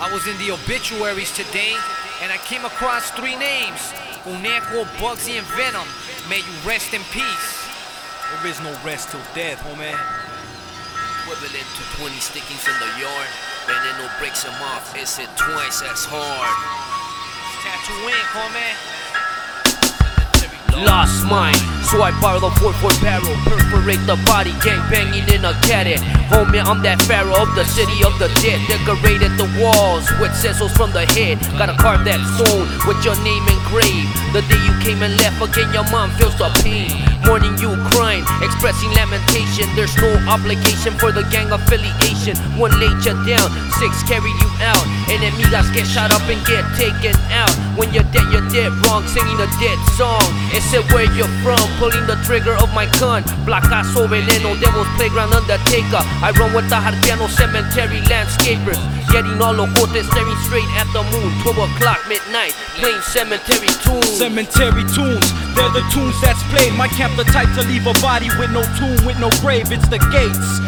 I was in the obituaries today and I came across three names Conejo, Bugsy, and Venom. May you rest in peace. There is no rest till death, homie. Equivalent to 20 stickings in the yard. Veneno breaks him off, it's it twice as hard. It's Tattoo ink, homie. Lost mine, so I borrow the 4-4 barrel Perforate the body, gang banging in a caddy Homie, I'm that pharaoh of the city of the dead Decorated the walls with sizzles from the head. Gotta carve that stone with your name engraved. The day you came and left again, your mom feels the pain. Morning you crying, expressing lamentation. There's no obligation for the gang affiliation. One laid you down, six carried you out. Enemigas get shot up and get taken out. When you're dead, you're dead. Wrong, singing a dead song. It said where you're from, pulling the trigger of my gun Blacazo veneno, devil's playground undertaker I run with the Harpiano cemetery landscapers Getting all locotes, staring straight at the moon 12 o'clock midnight, playing cemetery tunes Cemetery tunes, they're the tunes that's played. My camp the type to leave a body with no tomb, with no grave. It's the gates.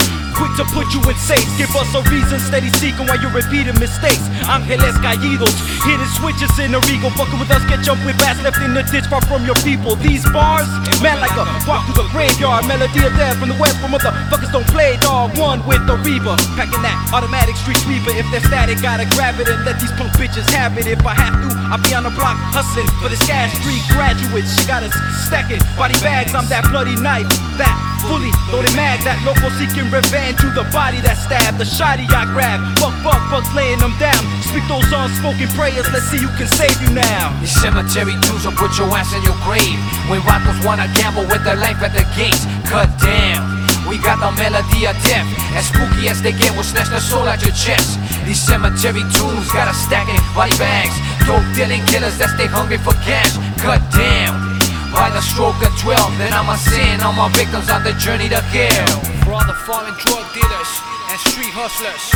Quick to put you in safe, give us a reason, steady seeking while you're repeating mistakes. Angeles caídos, hidden switches in a regal. Fucking with us, get jumped with bats left in the ditch far from your people. These bars, man, like a walk through the graveyard. Melody of death from the west, where motherfuckers don't play, dog. One with the Reba, packing that automatic street sweeper. If they're static, gotta grab it and let these punk bitches have it. If I have to, I'll be on the block hustling for this cash. Street graduates, she got us stacking body bags. I'm that bloody knife, that fully loaded mag, that local seeking revenge to the body that stabbed, the shotty I grabbed. Fuck, fuck, fuck, laying them down. Speak those unspoken prayers, let's see who can save you now. These cemetery tunes will put your ass in your grave. When rappers wanna gamble with their life at the gates, cut down. We got the melody of death. As spooky as they get, we'll snatch the soul out your chest. These cemetery tunes got us stacking body bags. Dope dealing killers that stay hungry for cash. Cut down. By the stroke of 12, then I'ma send all my victims on the journey to hell. For all the fallen drug dealers and street hustlers.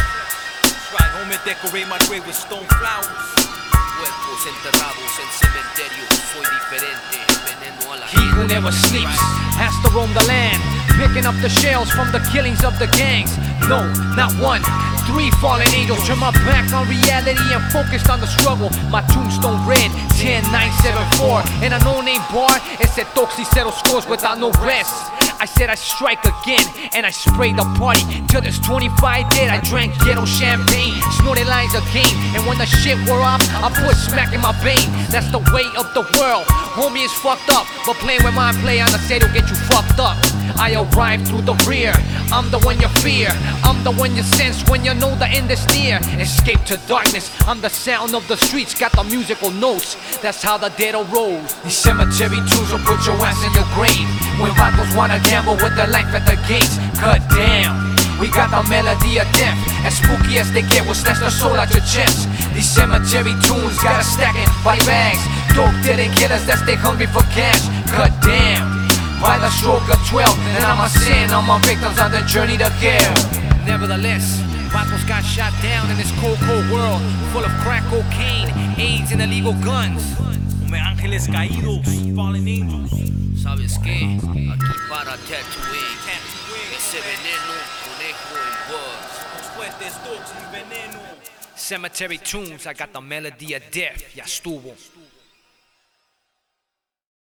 Right, and decorate my grave with stone flowers. Cuerpos enterrados en cementerio, soy diferente, veneno a la He who never sleeps has to roam the land, picking up the shells from the killings of the gangs. No, not one. Three fallen angels turn my back on reality and focused on the struggle. My tombstone read 10974 and a no-name bar. It said Toxi settle scores without no rest. I said I strike again and I sprayed the party till there's 25 dead. I drank ghetto champagne, snorted lines of game, and when the shit wore off, I put smack in my vein. That's the way of the world. Homie is fucked up, but playing with my play on the set will get you fucked. I arrive through the rear. I'm the one you fear. I'm the one you sense when you know the end is near. Escape to darkness. I'm the sound of the streets. Got the musical notes. That's how the dead arose. These cemetery tunes will put your ass in your grave. When vatos wanna gamble with their life at the gates, cut down. We got the melody of death. As spooky as they get, we'll snatch the soul out your chest. These cemetery tunes got us stacking body bags. Dope dealing killers that stay hungry for cash. Cut down. By the stroke of 12, and I'ma send all my victims on the journey to hell. Nevertheless, Vatos got shot down in this cold, cold world full of crack cocaine, AIDS, and illegal guns. Homie, ángeles caídos, fallen angels. ¿Sabes qué? Aquí para Tatooine. Ese veneno, conejo y bugs. Los fuertes dogs y veneno. Cemetery tunes, I got the melody of death. Ya estuvo.